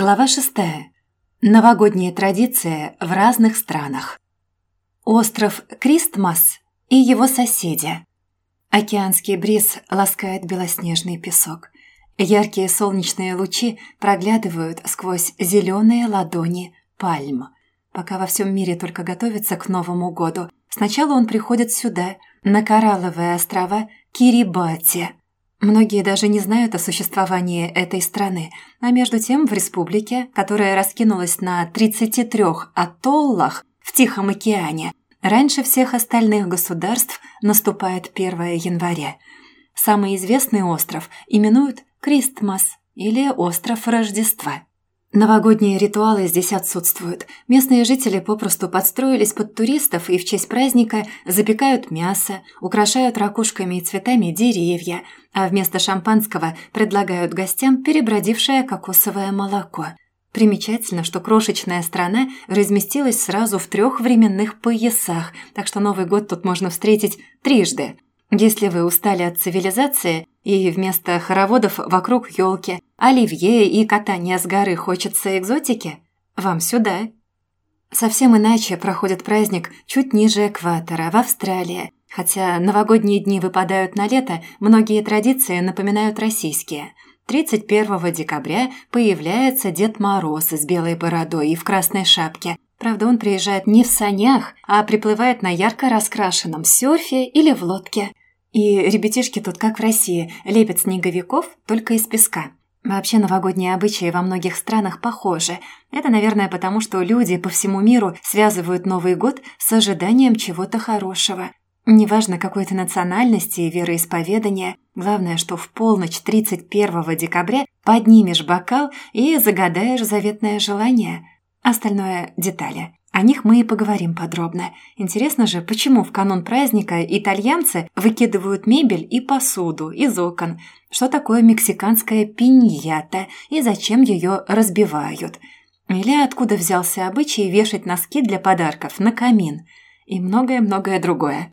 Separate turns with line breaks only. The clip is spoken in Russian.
Глава шестая. Новогодние традиции в разных странах. Остров Кристмас и его соседи. Океанский бриз ласкает белоснежный песок. Яркие солнечные лучи проглядывают сквозь зеленые ладони пальм. Пока во всем мире только готовится к Новому году, сначала он приходит сюда, на коралловые острова Кирибати – Многие даже не знают о существовании этой страны, а между тем в республике, которая раскинулась на 33 атоллах в Тихом океане, раньше всех остальных государств наступает 1 января. Самый известный остров именуют Кристмас или Остров Рождества. Новогодние ритуалы здесь отсутствуют. Местные жители попросту подстроились под туристов и в честь праздника запекают мясо, украшают ракушками и цветами деревья, а вместо шампанского предлагают гостям перебродившее кокосовое молоко. Примечательно, что крошечная страна разместилась сразу в трех временных поясах, так что Новый год тут можно встретить трижды – если вы устали от цивилизации и вместо хороводов вокруг елки, оливье и катания с горы хочется экзотики, вам сюда. Совсем иначе проходит праздник чуть ниже экватора, в Австралии. Хотя новогодние дни выпадают на лето, многие традиции напоминают российские. 31 декабря появляется Дед Мороз с белой бородой и в красной шапке. Правда, он приезжает не в санях, а приплывает на ярко раскрашенном серфе или в лодке. И ребятишки тут, как в России, лепят снеговиков только из песка. Вообще новогодние обычаи во многих странах похожи. Это, наверное, потому что люди по всему миру связывают Новый год с ожиданием чего-то хорошего. Неважно какой то национальности и вероисповедания, главное, что в полночь 31 декабря поднимешь бокал и загадаешь заветное желание. Остальное – детали. О них мы и поговорим подробно. Интересно же, почему в канун праздника итальянцы выкидывают мебель и посуду из окон? Что такое мексиканская пиньята и зачем ее разбивают? Или откуда взялся обычай вешать носки для подарков на камин? И многое-многое другое.